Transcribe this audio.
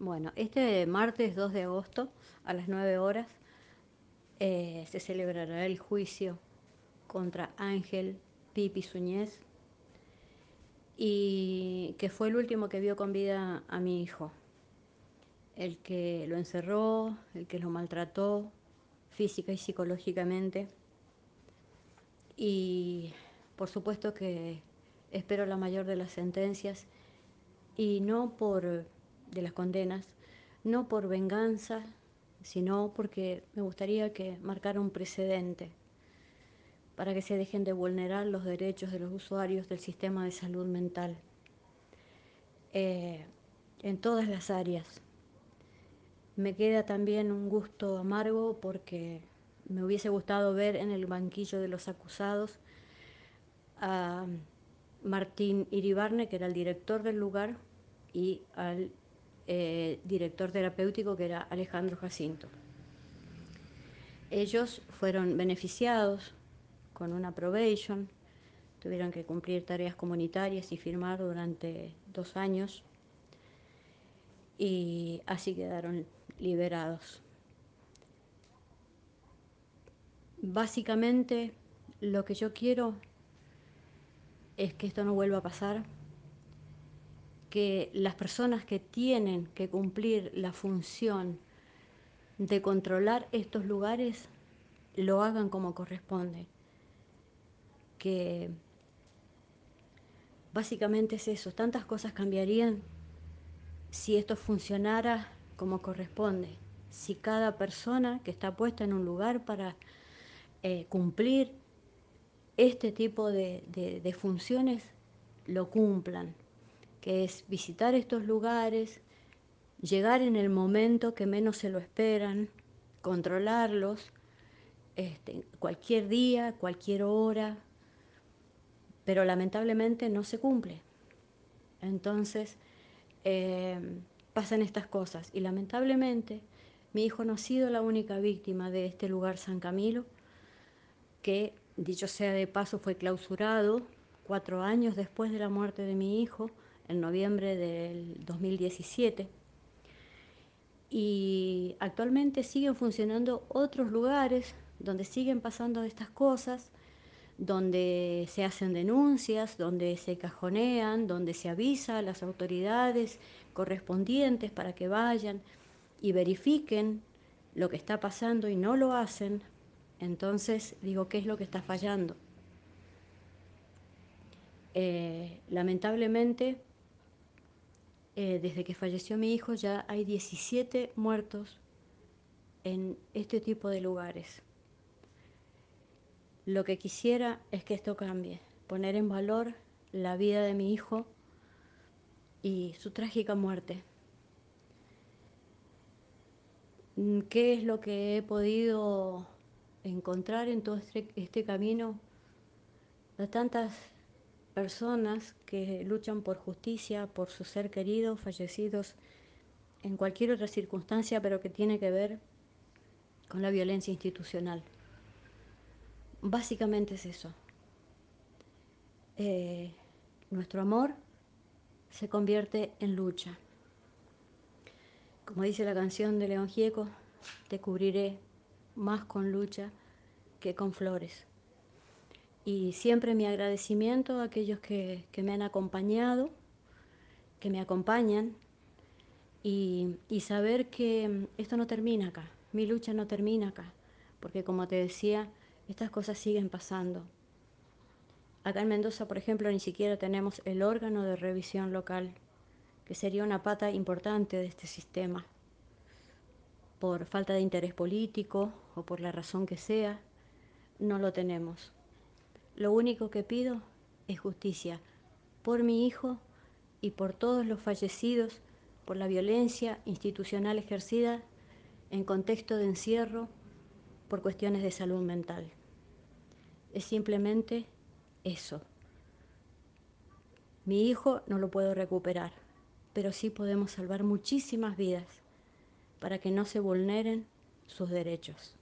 Bueno, este martes 2 de agosto a las 9 horas eh, se celebrará el juicio contra Ángel Pipi Suñez y que fue el último que vio con vida a mi hijo, el que lo encerró, el que lo maltrató física y psicológicamente. Y por supuesto que espero la mayor de las sentencias y no por de las condenas, no por venganza, sino porque me gustaría que marcara un precedente para que se dejen de vulnerar los derechos de los usuarios del sistema de salud mental eh, en todas las áreas. Me queda también un gusto amargo porque me hubiese gustado ver en el banquillo de los acusados a Martín Iribarne, que era el director del lugar, y al eh, director terapéutico, que era Alejandro Jacinto. Ellos fueron beneficiados con una probation, tuvieron que cumplir tareas comunitarias y firmar durante dos años y así quedaron liberados. Básicamente lo que yo quiero es que esto no vuelva a pasar, que las personas que tienen que cumplir la función de controlar estos lugares lo hagan como corresponde que básicamente es eso, tantas cosas cambiarían si esto funcionara como corresponde, si cada persona que está puesta en un lugar para eh, cumplir este tipo de, de funciones lo cumplan, es visitar estos lugares, llegar en el momento que menos se lo esperan, controlarlos, este, cualquier día, cualquier hora, pero lamentablemente no se cumple. Entonces, eh, pasan estas cosas y lamentablemente mi hijo no ha sido la única víctima de este lugar San Camilo, que dicho sea de paso fue clausurado cuatro años después de la muerte de mi hijo, en noviembre del 2017. Y actualmente siguen funcionando otros lugares donde siguen pasando estas cosas donde se hacen denuncias, donde se cajonean, donde se avisa a las autoridades correspondientes para que vayan y verifiquen lo que está pasando y no lo hacen, entonces digo, ¿qué es lo que está fallando? Eh, lamentablemente, eh, desde que falleció mi hijo ya hay 17 muertos en este tipo de lugares. Lo que quisiera es que esto cambie, poner en valor la vida de mi hijo y su trágica muerte. Mm, ¿Qué es lo que he podido encontrar en todo este, este camino? De tantas personas que luchan por justicia, por su ser querido, fallecidos en cualquier otra circunstancia, pero que tiene que ver con la violencia institucional. Básicamente es eso. Eh, nuestro amor se convierte en lucha. Como dice la canción de León Gieco, te cubriré más con lucha que con flores. Y siempre mi agradecimiento a aquellos que, me han acompañado, que me acompañan, y, y saber que esto no termina acá, mi lucha no termina acá, porque como te decía, estas cosas siguen pasando. Acá en Mendoza, por ejemplo, ni siquiera tenemos el órgano de revisión local, que sería una pata importante de este sistema. Por falta de interés político o por la razón que sea, no lo tenemos. Lo único que pido es justicia por mi hijo y por todos los fallecidos por la violencia institucional ejercida en contexto de encierro por cuestiones de salud mental es simplemente eso. Mi hijo no lo puedo recuperar, pero sí podemos salvar muchísimas vidas para que no se vulneren sus derechos.